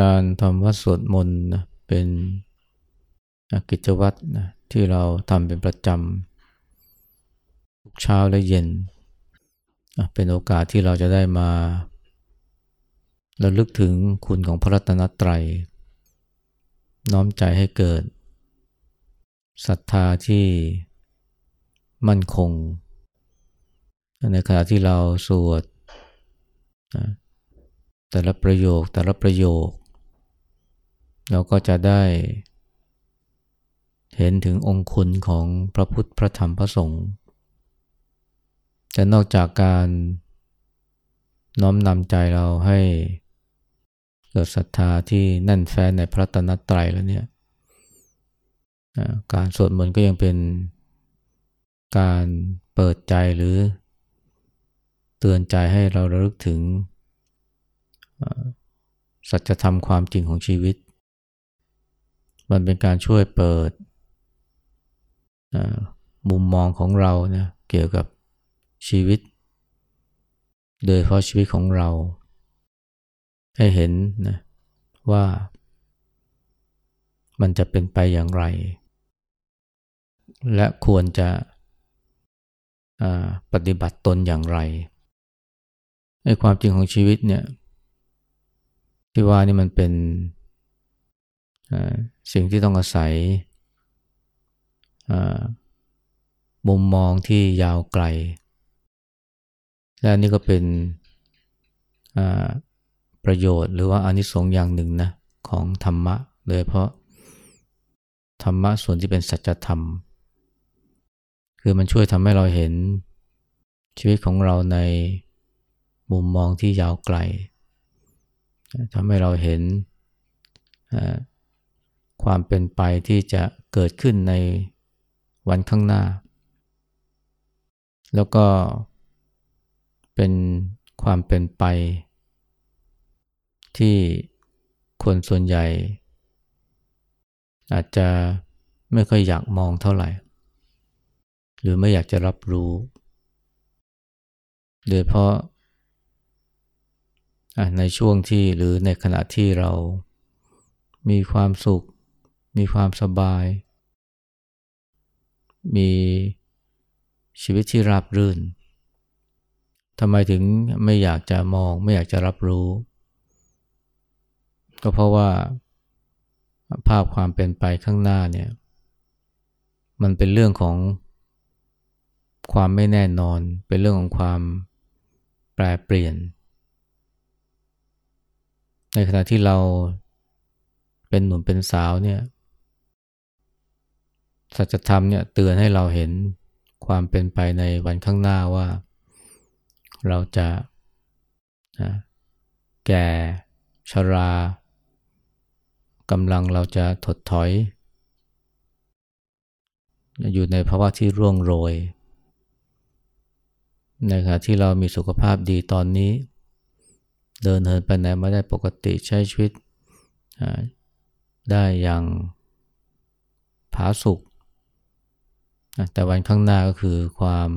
การทำวัดสวดมนต์นะเป็นกิจวัตรนะที่เราทำเป็นประจำทุกเช้าและเย็น เป็นโอกาสที่เราจะได้มาระลึกถึงคุณของพระรัตนตรัย น้อมใจให้เกิดศรัทธาที่มั่นคง ในขณะที่เราสวด แต่ละประโยคแต่ละประโยค เราก็จะได้ เห็นถึงองคุณของพระพุทธพระธรรมพระสงฆ์แต่นอกจากการน้อมนำใจเราให้เกิดศรัทธาที่แน่นแฟ้นในพระตนตรัยแล้วเนี่ยการสวดมนต์ก็ยังเป็นการเปิดใจหรือเตือนใจให้เราระลึกถึง สัจธรรมความจริงของชีวิต มันเป็นการช่วยเปิดมุมมองของเราเนี่ยเกี่ยวกับชีวิต โดยเพราะชีวิตของเรา ให้เห็นนะว่ามันจะเป็นไปอย่างไร และควรจะปฏิบัติตนอย่างไรในความจริงของชีวิตเนี่ย ที่ว่านี่มันเป็นสิ่งที่ต้องอาศัยมุมมองที่ยาวไกล และนี่ก็เป็นประโยชน์หรือว่าอนิสงส์อย่างหนึ่งนะของธรรมะโดยเพราะธรรมะส่วนที่เป็นสัจธรรม คือมันช่วยทำให้เราเห็นชีวิตของเราในมุมมองที่ยาวไกล ทำให้เราเห็นความเป็นไปที่จะเกิดขึ้นในวันข้างหน้า แล้วก็เป็นความเป็นไป ที่คนส่วนใหญ่ อาจจะไม่ค่อยอยากมองเท่าไหร่ หรือไม่อยากจะรับรู้ โดยเพราะ ในช่วงที่หรือในขณะที่เรามีความสุข มีความสบาย มีชีวิตที่ราบรื่นทำไมถึงไม่อยากจะมองไม่อยากจะรับรู้ ก็เพราะว่าภาพความเป็นไปข้างหน้าเนี่ย มันเป็นเรื่องของความไม่แน่นอน เป็นเรื่องของความแปรเปลี่ยน ในขณะที่เราเป็นหนุ่มเป็นสาวเนี่ยสัจธรรมเนี่ยเตือนให้เราเห็นความเป็นไปในวันข้างหน้าว่า เราจะแก่ชรากำลังเราจะถดถอย อยู่ในภาวะที่ร่วงโรย ในขณะที่เรามีสุขภาพดีตอนนี้ เดินเหินไปไหนมาได้ปกติใช้ชีวิตได้อย่างผาสุกแต่วันข้างหน้าก็คือความ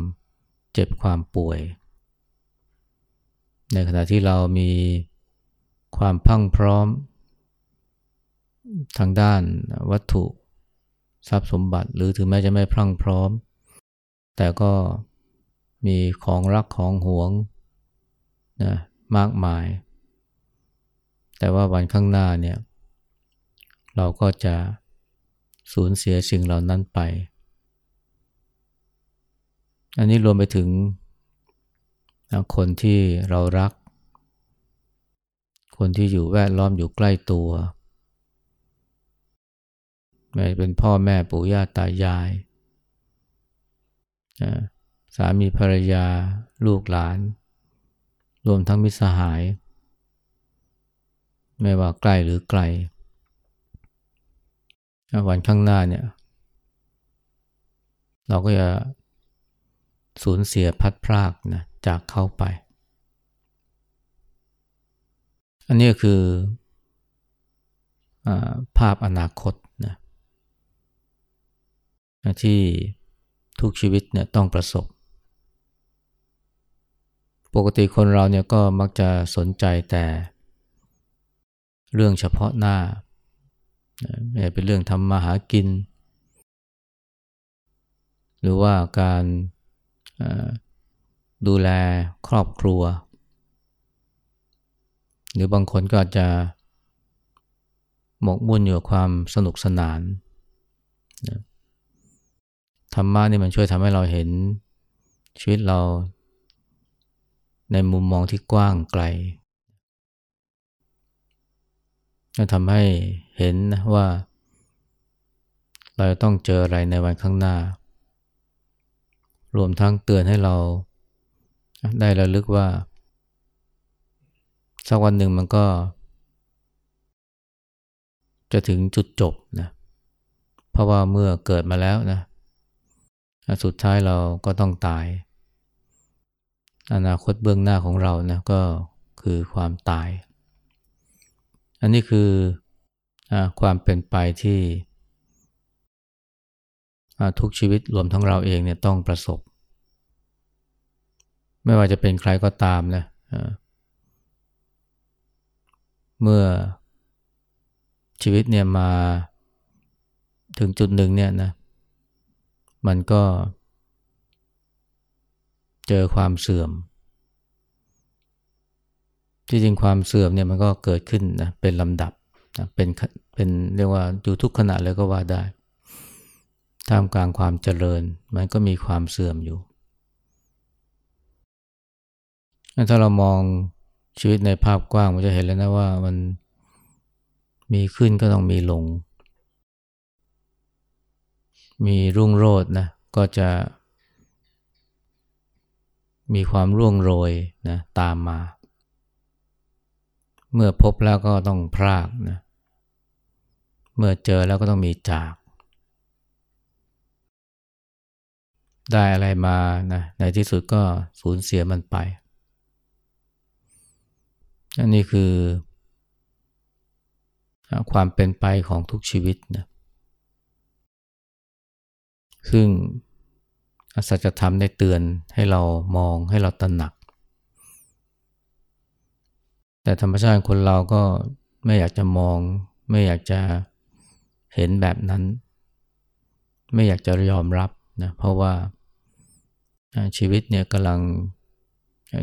เจ็บความป่วย ในขณะที่เรามีความพังพร้อม ทางด้านวัตถุทรัพย์สมบัติ หรือถึงแม้จะไม่พรั่งพร้อม แต่ก็มีของรักของหวงนะ มากมาย แต่ว่าวันข้างหน้าเนี่ยเราก็จะสูญเสียสิ่งเหล่านั้นไป อันนี้รวมไปถึงคนที่เรารัก คนที่อยู่แวดล้อมอยู่ใกล้ตัวไม่เป็นพ่อแม่ปู่ย่าตายาย สามีภรรยาลูกหลาน รวมทั้งมิตรสหาย ไม่ว่าใกล้หรือไกล วันข้างหน้าเนี่ย เราก็จะสูญเสียพัดพรากนะจากเขาไป อันนี้คืออภาพอนาคตนะที่ทุกชีวิตเนี่ยต้องประสบ ปกติคนเราเนี่ยก็มักจะสนใจแต่ เรื่องเฉพาะหน้าไม่เป็นเรื่องทำมาหากิน หรือว่าการดูแลครอบครัว หรือบางคนก็อาจจะหมกมุ่นอยู่กับความสนุกสนานธรรมะนี่มันช่วยทำให้เราเห็นชีวิตเรา ในมุมมองที่กว้างไกลจะทำให้เห็นว่า เราต้องเจออะไรในวันข้างหน้า รวมทั้งเตือนให้เราได้ระลึกว่า สักวันหนึ่งมันก็ จะถึงจุดจบนะ เพราะว่าเมื่อเกิดมาแล้วนะ สุดท้ายเราก็ต้องตาย อนาคตเบื้องหน้าของเรานะก็คือความตาย อันนี้คืออความเป็นไปที่ทุกชีวิตรวมทั้งเราเองเนี่ยต้องประสบ ไม่ว่าจะเป็นใครก็ตามนะเมื่อชีวิตเนี่ยมาถึงจุดหนึ่งเนี่ยนะมันก็ เจอความเสื่อม ที่จริงความเสื่อมเนี่ยมันก็เกิดขึ้นนะเป็นลำดับนะเป็นเป็นเรียกว่าอยู่ทุกขณะเลยก็ว่าได้ท่ามกลางความเจริญ มันก็มีความเสื่อมอยู่ ถ้าเรามองชีวิตในภาพกว้างมันจะเห็นแล้วนะว่ามันมีขึ้นก็ต้องมีลง มีรุ่งโรจน์นะก็จะ มีความร่วงโรยนะตามมา เมื่อพบแล้วก็ต้องพรากนะเมื่อเจอแล้วก็ต้องมีจาก ได้อะไรมานะในที่สุดก็สูญเสียมันไปอันนี้คือ ความเป็นไปของทุกชีวิตนะซึ่ง สัจธรรมได้เตือนให้เรามองให้เราตระหนัก แต่ธรรมชาติคนเราก็ไม่อยากจะมอง ไม่อยากจะเห็นแบบนั้น ไม่อยากจะยอมรับนะเพราะว่าชีวิตเนี่ยกำลัง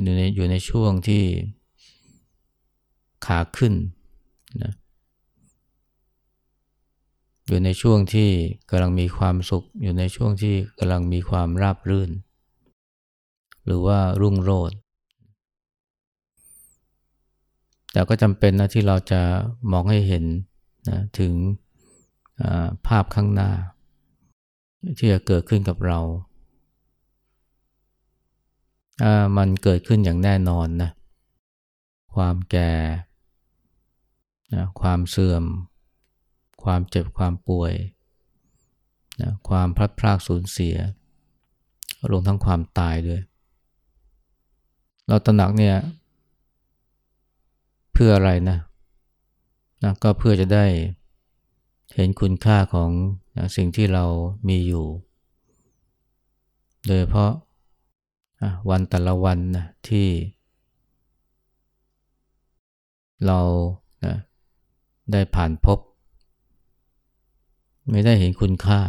อยู่ในอยู่ในช่วงที่ขาขึ้นนะ อยู่ในช่วงที่กำลังมีความสุข อยู่ในช่วงที่กำลังมีความราบรื่น หรือว่ารุ่งโรจน์แต่ก็จำเป็นนะที่เราจะมองให้เห็นนะถึงภาพข้างหน้า ที่จะเกิดขึ้นกับเรา มันเกิดขึ้นอย่างแน่นอนนะ ความแก่นะความเสื่อม ความเจ็บความป่วยนะความพลัดพรากสูญเสีย รวมทั้งความตายด้วย เราตระหนักเนี่ย เพื่ออะไรนะนะก็เพื่อจะได้เห็นคุณค่าของนะสิ่งที่เรามีอยู่ โดยเพราะวันแต่ละวันนะที่ เรานะได้ผ่านพบ ไม่ได้เห็นคุณค่า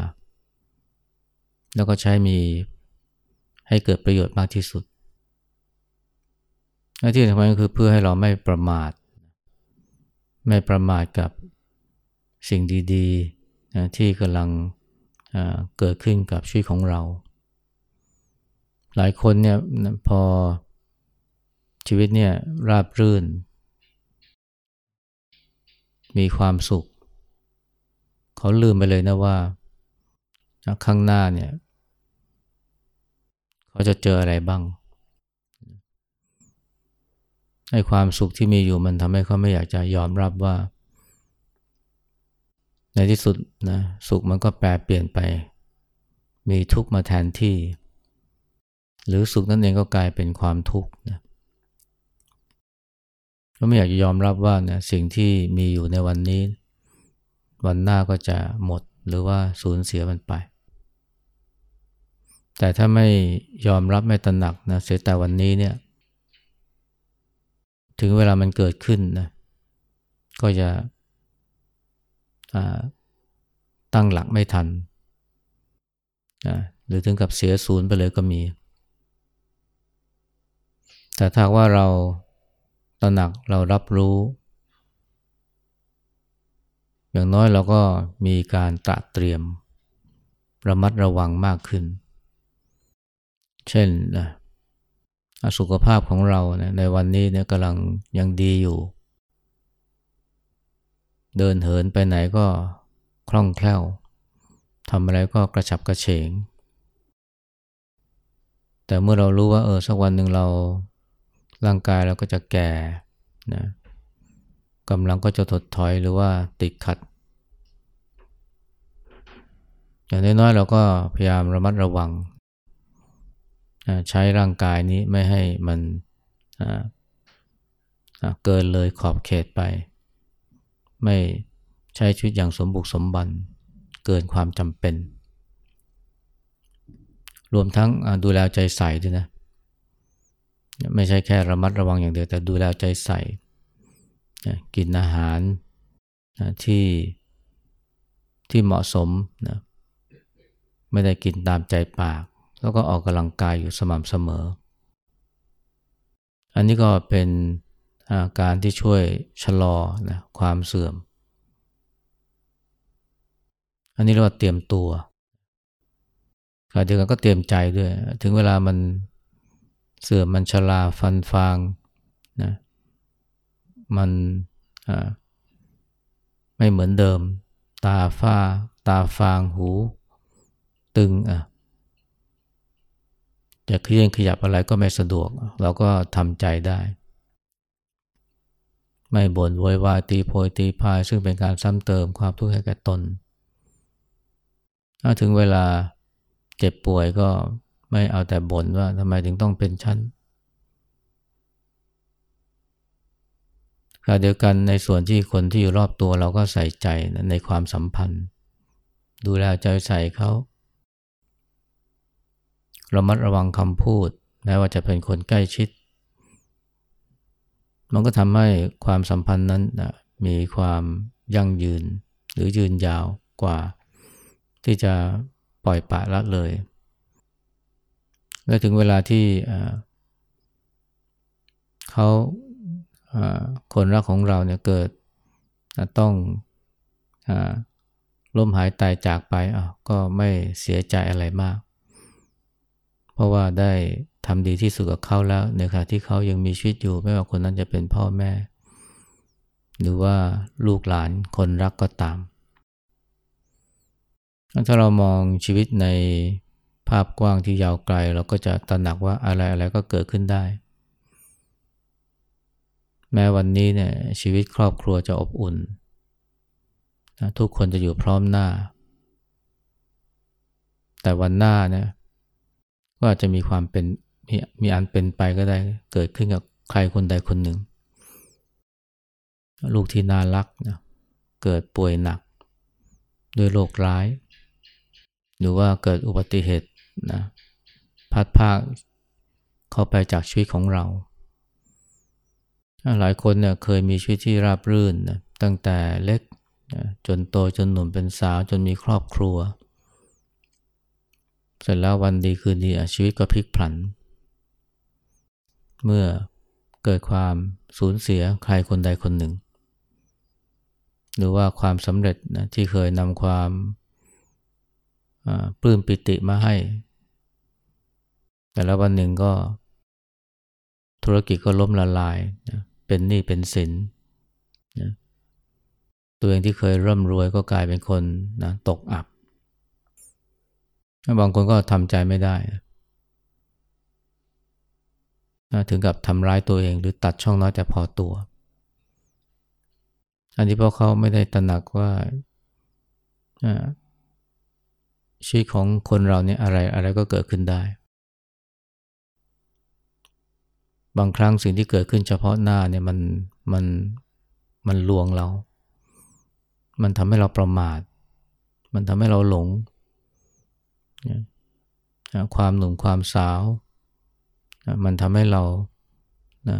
แล้วก็ใช้มีให้เกิดประโยชน์มากที่สุด หน้าที่สำคัญก็คือเพื่อให้เราไม่ประมาท ไม่ประมาทกับสิ่งดีๆนะที่กำลังเกิดขึ้นกับชีวิตของเรา หลายคนเนี่ยพอชีวิตเนี่ยราบรื่น มีความสุข เขาลืมไปเลยนะว่าข้างหน้าเนี่ย เขาจะเจออะไรบ้างให้ความสุขที่มีอยู่มันทำให้เขาไม่อยากจะยอมรับว่า ในที่สุดนะสุขมันก็แปรเปลี่ยนไป มีทุกข์มาแทนที่ หรือสุขนั่นเองก็กลายเป็นความทุกข์นะก็ไม่อยากจะยอมรับว่านะสิ่งที่มีอยู่ในวันนี้ วันหน้าก็จะหมดหรือว่าสูญเสียมันไป แต่ถ้าไม่ยอมรับไม่ตระหนักนะเสียแต่วันนี้เนี่ยถึงเวลามันเกิดขึ้นนะก็จะตั้งหลักไม่ทันหรือถึงกับเสียศูนย์ไปเลยก็มี แต่ถ้าว่าเราตระหนักเรารับรู้ อย่างน้อยเราก็มีการตระเตรียม ระมัดระวังมากขึ้น เช่นสุขภาพของเราในวันนี้เนี่ยกำลังยังดีอยู่ เดินเหินไปไหนก็คล่องแคล่วทำอะไรก็กระฉับกระเฉง แต่เมื่อเรารู้ว่าเออสักวันหนึ่งเราร่างกายเราก็จะแก่นะ กำลังก็จะถดถอยหรือว่าติดขัด อย่างน้อยๆเราก็พยายามระมัดระวัง ใช้ร่างกายนี้ไม่ให้มันเกินเลยขอบเขตไป ไม่ใช้ชีวิตอย่างสมบุกสมบันเกินความจำเป็น รวมทั้งดูแลใจใส่ด้วยนะ ไม่ใช่แค่ระมัดระวังอย่างเดียวแต่ดูแลใจใส่ กินอาหารที่ที่เหมาะสมนะไม่ได้กินตามใจปาก แล้วก็ออกกำลังกายอยู่สม่ำเสมอ อันนี้ก็เป็นอาการที่ช่วยชะลอนะความเสื่อม อันนี้เรียกว่าเตรียมตัวขณะเดียวกันก็เตรียมใจด้วย ถึงเวลามันเสื่อมมันชราฟันฟางนะ มันไม่เหมือนเดิม ตาฝ้า ตาฟางหู ตึงอะจะเคลื่อนขยับอะไรก็ไม่สะดวก เราก็ทำใจได้ ไม่บ่นโวยวายตีโพยตีพาย ซึ่งเป็นการซ้ำเติมความทุกข์ให้แก่ตน ถ้าถึงเวลาเจ็บป่วยก็ไม่เอาแต่บ่นว่าทำไมถึงต้องเป็นชั้น ขณะเดียวกันในส่วนที่คนที่อยู่รอบตัวเราก็ใส่ใจในความสัมพันธ์ ดูแลใจใส่เขาระมัดระวังคำพูดแม้ว่าจะเป็นคนใกล้ชิด มันก็ทำให้ความสัมพันธ์นั้นมีความยั่งยืนหรือยืนยาวกว่า ที่จะปล่อยปะละเลย และถึงเวลาที่เขา คนรักของเราเนี่ยเกิดต้องล้มหายตายจากไปก็ไม่เสียใจอะไรมาก เพราะว่าได้ทำดีที่สุดกับเขาแล้วในขณะที่เขายังมีชีวิตอยู่ ไม่ว่าคนนั้นจะเป็นพ่อแม่ หรือว่าลูกหลานคนรักก็ตาม ถ้าเรามองชีวิตในภาพกว้างที่ยาวไกล เราก็จะตระหนักว่าอะไรอะไรก็เกิดขึ้นได้ แม้วันนี้เนี่ยชีวิตครอบครัวจะอบอุ่นนะทุกคนจะอยู่พร้อมหน้า แต่วันหน้าเนี่ยก็อาจจะมีความเป็นมีมีอันเป็นไปก็ได้เกิดขึ้นกับใครคนใดคนหนึ่ง ลูกที่น่ารักนะเกิดป่วยหนัก ด้วยโรคร้าย หรือว่าเกิดอุบัติเหตุนะพัดพากเข้าไปจากชีวิตของเรา หลายคนเนี่ยเคยมีชีวิตที่ราบรื่นนะตั้งแต่เล็กจนโตจนหนุ่มเป็นสาวจนมีครอบครัว เสร็จแล้ววันดีคืนดีชีวิตก็พลิกผัน เมื่อเกิดความสูญเสียใครคนใดคนหนึ่ง หรือว่าความสำเร็จนะที่เคยนำความปลื้มปิติมาให้ แต่แล้ววันหนึ่งก็ธุรกิจก็ล้มละลายนะ เป็นหนี้เป็นสินนะตัวเองที่เคยร่ำรวยก็กลายเป็นคนนะตกอับบางคนก็ทำใจไม่ได้นะถึงกับทำร้ายตัวเองหรือตัดช่องน้อยแต่พอตัว อันนี้เพราะเขาไม่ได้ตระหนักว่าชีวิตของคนเราเนี่ยอะไรอะไรก็เกิดขึ้นได้ บางครั้งสิ่งที่เกิดขึ้นเฉพาะหน้าเนี่ยมันมันมันลวงเรา มันทำให้เราประมาท มันทำให้เราหลง ความหนุ่มความสาว มันทำให้เรานะ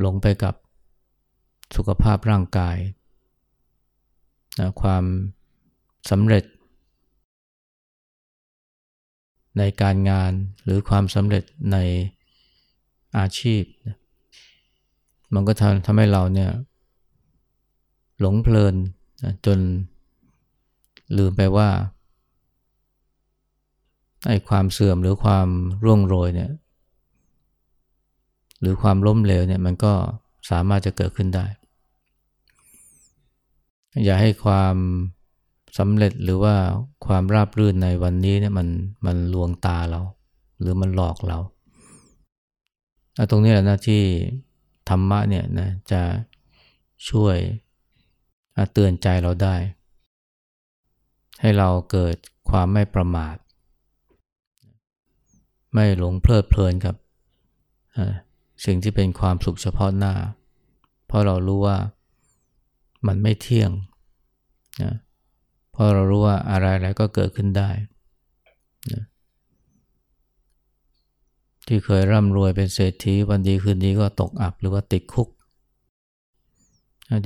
หลงไปกับสุขภาพร่างกายนะความสำเร็จ ในการงานหรือความสำเร็จใน อาชีพ มันก็ทำทำให้เราเนี่ยหลงเพลินนะจนลืมไปว่าไอ้ความเสื่อมหรือความร่วงโรยเนี่ยหรือความล้มเหลวเนี่ยมันก็สามารถจะเกิดขึ้นได้ อย่าให้ความสำเร็จหรือว่าความราบรื่นในวันนี้เนี่ยมันมันลวงตาเรา หรือมันหลอกเรา ตรงนี้แหละนะที่ธรรมะเนี่ยนะจะช่วยเตือนใจเราได้ ให้เราเกิดความไม่ประมาท ไม่หลงเพลิดเพลินกับสิ่งที่เป็นความสุขเฉพาะหน้า เพราะเรารู้ว่ามันไม่เที่ยงนะเพราะเรารู้ว่าอะไรๆก็เกิดขึ้นได้นะ ที่เคยร่ำรวยเป็นเศรษฐีวันดีคืนดีก็ตกอับหรือว่าติดคุก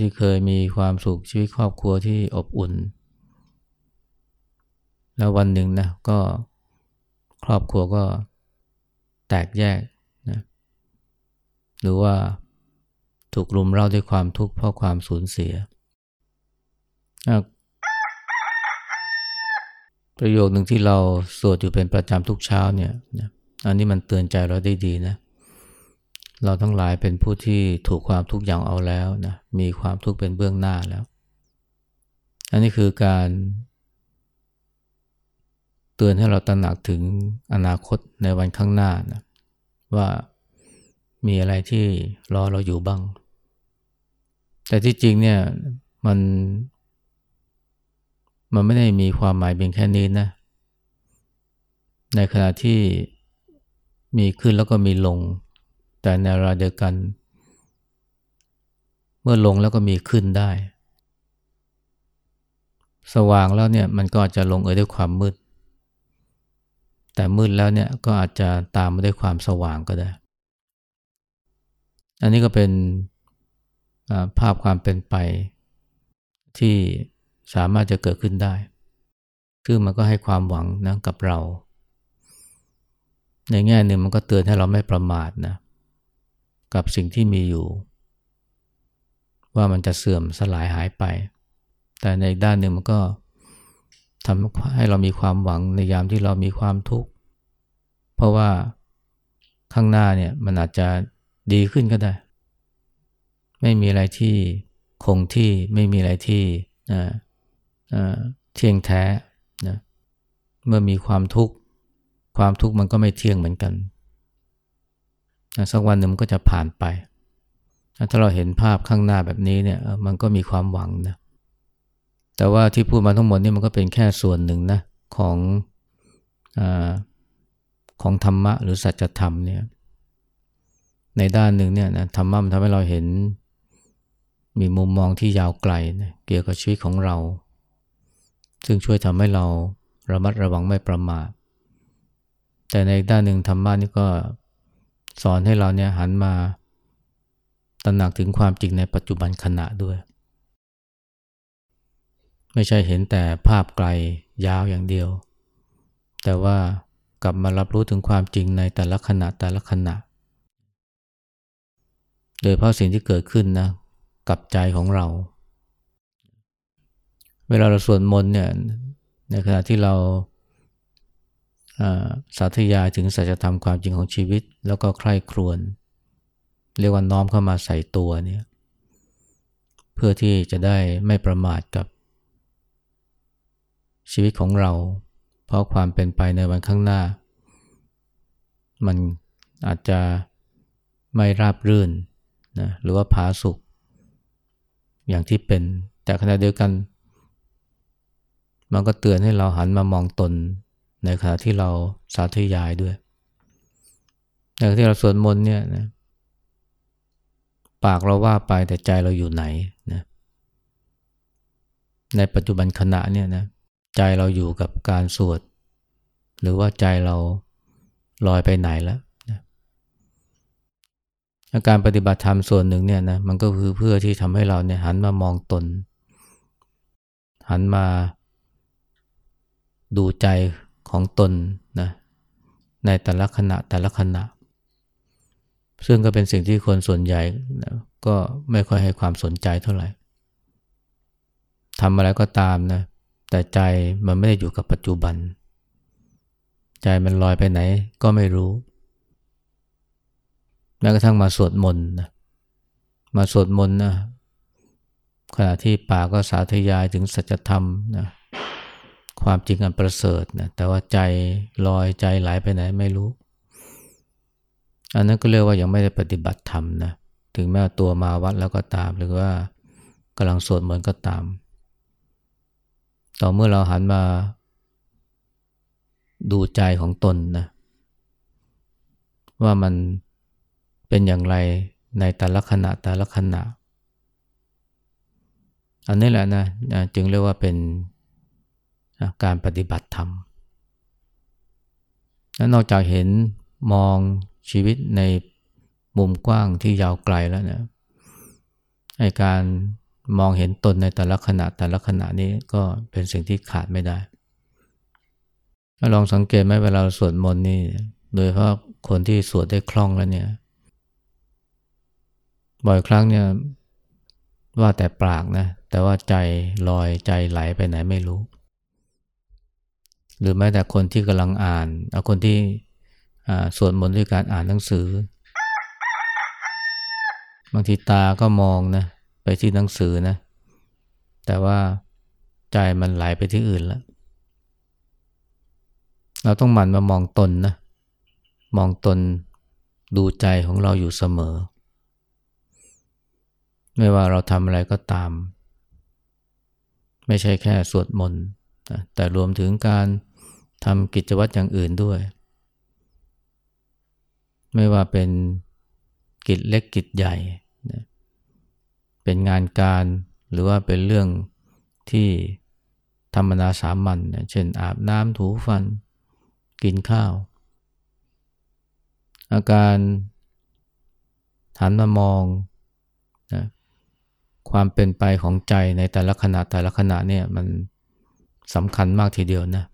ที่เคยมีความสุขชีวิตครอบครัวที่อบอุ่น แล้ววันหนึ่งนะก็ครอบครัวก็แตกแยกนะหรือว่าถูกรุมเร้าด้วยความทุกข์เพราะความสูญเสีย ประโยคหนึ่งที่เราสวดอยู่เป็นประจำทุกเช้าเนี่ย อันนี้มันเตือนใจเราได้ดีนะ เราทั้งหลายเป็นผู้ที่ถูกความทุกข์อย่างเอาแล้วนะ มีความทุกข์เป็นเบื้องหน้าแล้ว อันนี้คือการเตือนให้เราตระหนักถึงอนาคตในวันข้างหน้านะว่ามีอะไรที่รอเราอยู่บ้าง แต่ที่จริงเนี่ยมัน มันไม่ได้มีความหมายเพียงแค่นี้นะ ในขณะที่ มีขึ้นแล้วก็มีลง แต่ในเวลาเดียวกัน เมื่อลงแล้วก็มีขึ้นได้ สว่างแล้วเนี่ยมันก็อาจจะลงเอยด้วยความมืด แต่มืดแล้วเนี่ยก็อาจจะตามมาด้วยความสว่างก็ได้ อันนี้ก็เป็นภาพความเป็นไปที่สามารถจะเกิดขึ้นได้ซึ่งมันก็ให้ความหวังนะกับเรา ในแง่หนึ่งมันก็เตือนให้เราไม่ประมาทนะกับสิ่งที่มีอยู่ ว่ามันจะเสื่อมสลายหายไป แต่ในด้านหนึ่งมันก็ทำให้เรามีความหวังในยามที่เรามีความทุกข์ เพราะว่าข้างหน้าเนี่ยมันอาจจะดีขึ้นก็ได้ ไม่มีอะไรที่คงที่ไม่มีอะไรที่เที่ยงแท้นะเมื่อมีความทุกข์ ความทุกข์มันก็ไม่เที่ยงเหมือนกัน สักวันหนึ่งมันก็จะผ่านไป ถ้าเราเห็นภาพข้างหน้าแบบนี้เนี่ยมันก็มีความหวังนะ แต่ว่าที่พูดมาทั้งหมดนี่มันก็เป็นแค่ส่วนหนึ่งนะของอของธรรมะหรือสัจธรรมเนี่ยในด้านหนึ่งเนี่ยนะธรรมะมันทำให้เราเห็นมีมุมมองที่ยาวไกลนะเกี่ยวกับชีวิตของเรา ซึ่งช่วยทำให้เราระมัดระวังไม่ประมาท แต่ในด้านหนึ่งธรรมะนี่ก็สอนให้เราเนี่ยหันมาตระหนักถึงความจริงในปัจจุบันขณะด้วย ไม่ใช่เห็นแต่ภาพไกลยาวอย่างเดียว แต่ว่ากลับมารับรู้ถึงความจริงในแต่ละขณะแต่ละขณะ โดยเพราะสิ่งที่เกิดขึ้นนะกับใจของเรา เวลาเราสวดมนต์เนี่ยในขณะที่เรา สาธยายถึงสัจธรรมความจริงของชีวิต แล้วก็ใคร่ครวญเรียกว่าน้อมเข้ามาใส่ตัวเนี่ยเพื่อที่จะได้ไม่ประมาทกับ ชีวิตของเรา เพราะความเป็นไปในวันข้างหน้า มันอาจจะไม่ราบรื่นนะหรือว่าผาสุกอย่างที่เป็น แต่ขณะเดียวกัน มันก็เตือนให้เราหันมามองตน ในขณะที่เราสาธยายด้วยในขณะที่เราสวดมนต์เนี่ยนะปากเราว่าไปแต่ใจเราอยู่ไหนนะในปัจจุบันขณะเนี่ยนะใจเราอยู่กับการสวด หรือว่าใจเราลอยไปไหนแล้วนะการปฏิบัติธรรมส่วนหนึ่งเนี่ยนะมันก็คือเพื่อที่ทำให้เราเนี่ยหันมามองตน หันมาดูใจ ของตนนะในแต่ละขณะแต่ละขณะ ซึ่งก็เป็นสิ่งที่คนส่วนใหญ่นะก็ไม่ค่อยให้ความสนใจเท่าไหร่ทำอะไรก็ตามนะแต่ใจมันไม่ได้อยู่กับปัจจุบัน ใจมันลอยไปไหนก็ไม่รู้แม้กระทั่งมาสวดมนต์นะมาสวดมนต์นะขณะที่ป่าก็สาธยายถึงสัจธรรมนะ ความจริงอันประเสริฐนะแต่ว่าใจลอยใจไหลไปไหนไม่รู้ อันนั้นก็เรียกว่ายังไม่ได้ปฏิบัติธรรมนะถึงแม้ตัวมาวัดแล้วก็ตาม หรือว่ากำลังสวดมนต์ก็ตาม ต่อเมื่อเราหันมา ดูใจของตนนะว่ามันเป็นอย่างไรในแต่ละขณะแต่ละขณะอันนี้แหละนะจึงเรียกว่าเป็น การปฏิบัติธรรมและนอกจากเห็นมองชีวิตในมุมกว้างที่ยาวไกลแล้วนะไอการมองเห็นตนในแต่ละขณะแต่ละขณะนี้ก็เป็นสิ่งที่ขาดไม่ได้ ลองสังเกตไหมเวลาสวดมนต์นี่ โดยเพราะคนที่สวดได้คล่องแล้วเนี่ย บ่อยครั้งเนี่ยว่าแต่ปากนะ แต่ว่าใจลอยใจไหลไปไหนไม่รู้ หรือแม้แต่คนที่กำลังอ่านเอาคนที่สวดมนต์ด้วยการอ่านหนังสือ บางทีตาก็มองนะไปที่หนังสือนะ แต่ว่าใจมันไหลไปที่อื่นแล้ว เราต้องหมั่นมามองตนนะ มองตนดูใจของเราอยู่เสมอ ไม่ว่าเราทำอะไรก็ตาม ไม่ใช่แค่สวดมนต์แต่รวมถึงการ ทำกิจวัตรอย่างอื่นด้วย ไม่ว่าเป็นกิจเล็กกิจใหญ่ เป็นงานการหรือว่าเป็นเรื่องที่ธรรมนาสามัญเช่นอาบน้ำถูฟัน กินข้าว อาการหันมามองนะความเป็นไปของใจในแต่ละขณะแต่ละขณะเนี่ยมันสำคัญมากทีเดียวนะเ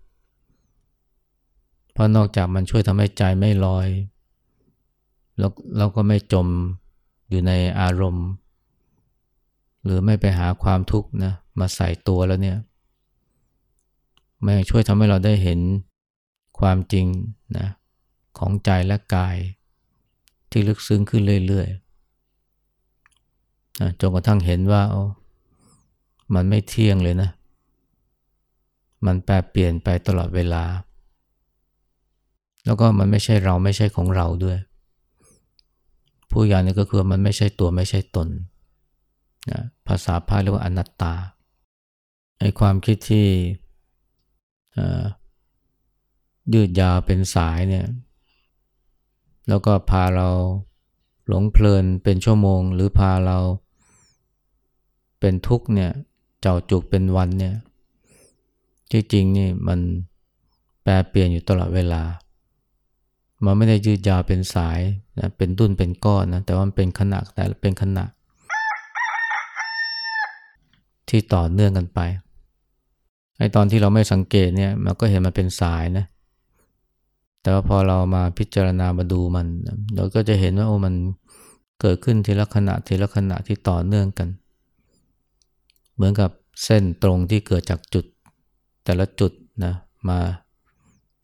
ราะนอกจากมันช่วยทำให้ใจไม่ลอย แล้วเราก็ไม่จมอยู่ในอารมณ์ หรือไม่ไปหาความทุกข์นะมาใส่ตัวแล้วเนี่ยมันช่วยทำให้เราได้เห็นความจริงนะของใจและกาย ที่ลึกซึ้งขึ้นเรื่อยๆนะจนกระทั่งเห็นว่ามันไม่เที่ยงเลยนะ มันแปรเปลี่ยนไปตลอดเวลา แล้วก็มันไม่ใช่เราไม่ใช่ของเราด้วย ผู้อย่างนี้ก็คือมันไม่ใช่ตัวไม่ใช่ตนนะภาษาพาเรียกว่าอนัตตาไอ้ความคิดที่ยืดยาวเป็นสายเนี่ย แล้วก็พาเราหลงเพลินเป็นชั่วโมง หรือพาเราเป็นทุกข์เนี่ย เจ้าจุกเป็นวันเนี่ย ที่จริงนี่มันแปรเปลี่ยนอยู่ตลอดเวลา มันไม่ได้ยืดยาวเป็นสายนะเป็นดุนเป็นก้อนนะแต่ว่ามันเป็นขนาดแต่เป็นขนาดที่ต่อเนื่องกันไปไอตอนที่เราไม่สังเกตเนี่ยมันก็เห็นมันเป็นสายนะแต่ว่าพอเรามาพิจารณามาดูมัน เราก็จะเห็นว่าโอ้มันเกิดขึ้นทีละขณะทีละขณะที่ต่อเนื่องกัน เหมือนกับเส้นตรงที่เกิดจากจุดแต่ละจุดนะมา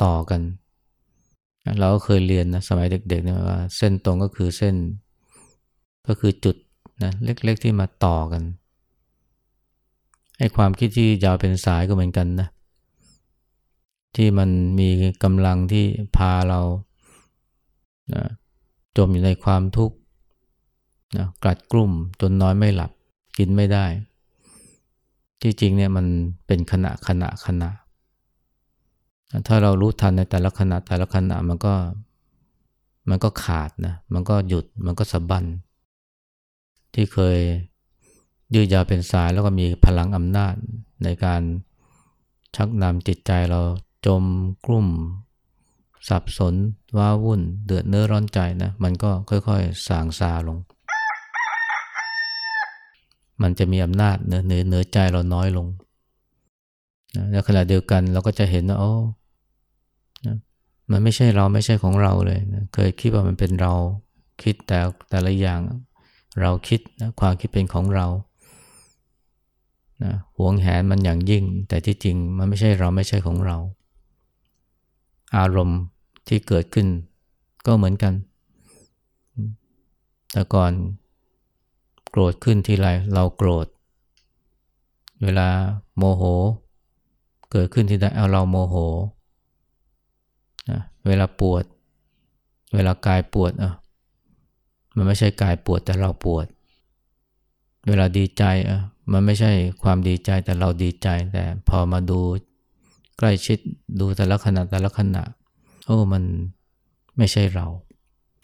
ต่อกัน เราก็เคยเรียนนะสมัยเด็กๆเนี่ยว่าเส้นตรงก็คือเส้น ก็คือจุดนะเล็กๆที่มาต่อกันไอ้ความคิดที่ยาวเป็นสายก็เหมือนกันนะที่มันมีกำลังที่พาเรานะจมอยู่ในความทุกข์นะกลัดกลุ่มจนน้อยไม่หลับกินไม่ได้ ที่จริงเนี่ยมันเป็นขณะขณะขณะ ถ้าเรารู้ทันในแต่ละขณะแต่ละขณะมันก็มันก็ขาดนะ มันก็หยุด มันก็สะบั้นที่เคยยืดยาวเป็นสายแล้วก็มีพลังอำนาจในการชักนำจิตใจเราจมกลุ่ม สับสน ว้าวุ่น เดือดเนื้อร้อนใจนะ มันก็ค่อยๆ สางซาลง มันจะมีอำนาจเนื้อเนื้อเนื้อใจเราน้อยลง นะแล้วขณะเดียวกันเราก็จะเห็นว่าโอ้นะมันไม่ใช่เราไม่ใช่ของเราเลยนะเคยคิดว่ามันเป็นเราคิดแต่แต่ละอย่าง เราคิดนะความคิดเป็นของเรานะหวงแหนมันอย่างยิ่ง แต่ที่จริงมันไม่ใช่เราไม่ใช่ของเรา อารมณ์ที่เกิดขึ้นก็เหมือนกัน แต่ก่อนโกรธขึ้นทีไรเราโกรธ เวลาโมโห เกิดขึ้นทีไรเอาเราโมโหนะเวลาปวด เวลากายปวดอะมันไม่ใช่กายปวดแต่เราปวด เวลาดีใจอะมันไม่ใช่ความดีใจแต่เราดีใจแต่พอมาดูใกล้ชิดดูแต่ละขณะแต่ละขณะโอ้มันไม่ใช่เรา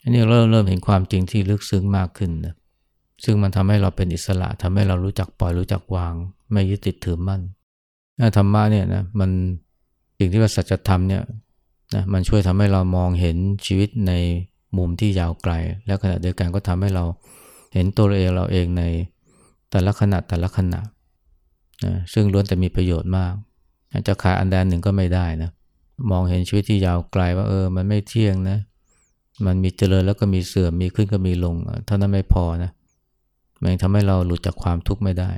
อันนี้เริ่มเริ่มเห็นความจริงที่ลึกซึ้งมากขึ้นนะซึ่งมันทำให้เราเป็นอิสระทำให้เรารู้จักปล่อยรู้จักวาง ไม่ยึดติดถือมั่น ธรรมะเนี่ยนะมันสิ่งที่ว่าสัจธรรมเนี่ยนะมันช่วยทำให้เรามองเห็นชีวิตในมุมที่ยาวไกล แล้วขณะเดียวกันก็ทำให้เราเห็นตัวเราเองเราเองในแต่ละขณะแต่ละขณะนะซึ่งล้วนแต่มีประโยชน์มากจะขาดอันใดหนึ่งก็ไม่ได้นะมองเห็นชีวิตที่ยาวไกลว่าเออ มันไม่เที่ยงนะ มันมีเจริญแล้วก็มีเสื่อมมีขึ้นก็มีลงเท่านั้นไม่พอนะมันทำให้เราหลุดจากความทุกข์ไม่ได้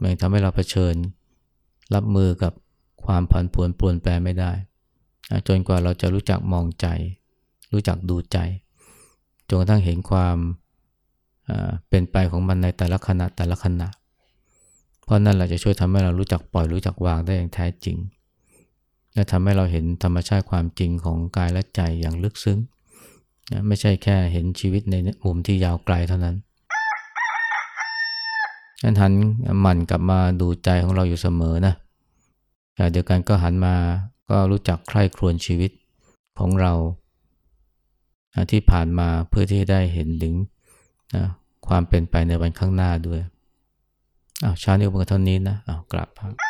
มันทำให้เราเผชิญ รับมือกับความผันผวนปลวนแปรไม่ได้จนกว่าเราจะรู้จักมองใจ รู้จักดูใจจนกระทั่งเห็นความเป็นไปของมันในแต่ละขณะแต่ละขณะ เพราะนั่นแหละจะช่วยทำให้เรารู้จักปล่อยรู้จักวางได้อย่างแท้จริง และทำให้เราเห็นธรรมชาติความจริงของกายและใจอย่างลึกซึ้ง ไม่ใช่แค่เห็นชีวิตในมุมที่ยาวไกลเท่านั้น ฉันหันหมั่นกลับมาดูใจของเราอยู่เสมอนะแต่เดียวกันก็หันมาก็รู้จักใคร่ครวญชีวิตของเรา ที่ผ่านมาเพื่อที่ได้เห็นถึงนะความเป็นไปในวันข้างหน้าด้วยอ้าวชาเนี้เพียงเท่านี้นะอ้าวกลับครับ